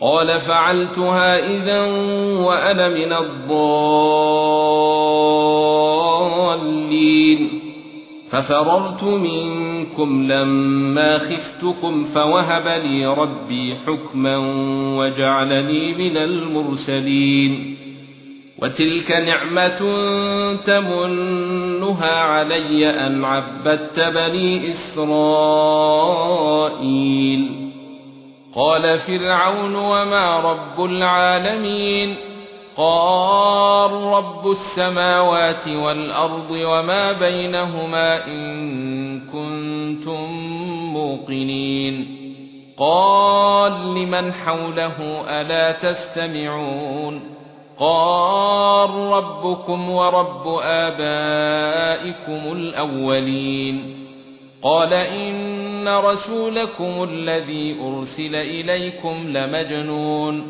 قال فعلتها إذا وأنا من الضالين. ففررت منكم لما خفتكم فوهب لي ربي حكما وجعلني من المرسلين. وتلك نعمة تمنها علي أن عبدت بني إسرائيل. قال فرعون وما رب العالمين قال رب السماوات والأرض وما بينهما إن كنتم موقنين قال لمن حوله ألا تستمعون قال ربكم ورب آبائكم الأولين قال إن رسولكم الذي ارسل اليكم لمجنون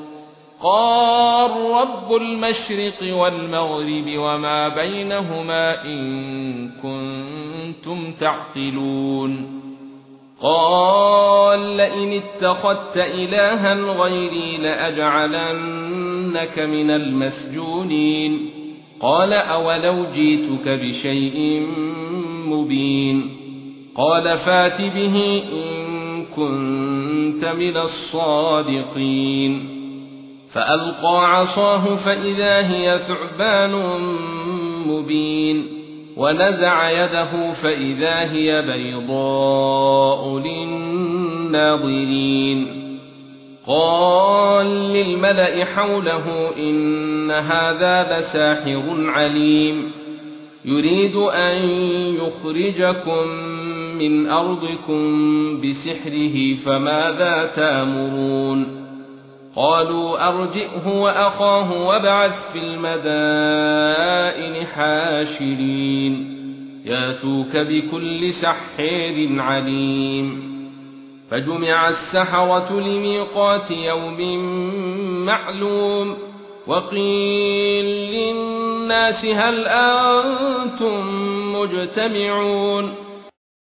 قال رب المشرق والمغرب وما بينهما ان كنتم تعقلون قال لئن اتخذت الها غيري لاجعلنك من المسجونين قال اولو جئتك بشيء مبين قال فات به إن كنت من الصادقين. فألقى عصاه فإذا هي ثعبان مبين. ونزع يده فإذا هي بيضاء للناظرين. قال للملأ حوله إن هذا لساحر عليم. يريد أن يخرجكم من أرضكم بسحره فماذا تامرون قالوا أرجئه وأخاه وابعث في المدائن حاشرين ياتوك بكل سحير عليم فجمع السحرة لميقات يوم معلوم وقيل للناس هل أنتم مجتمعون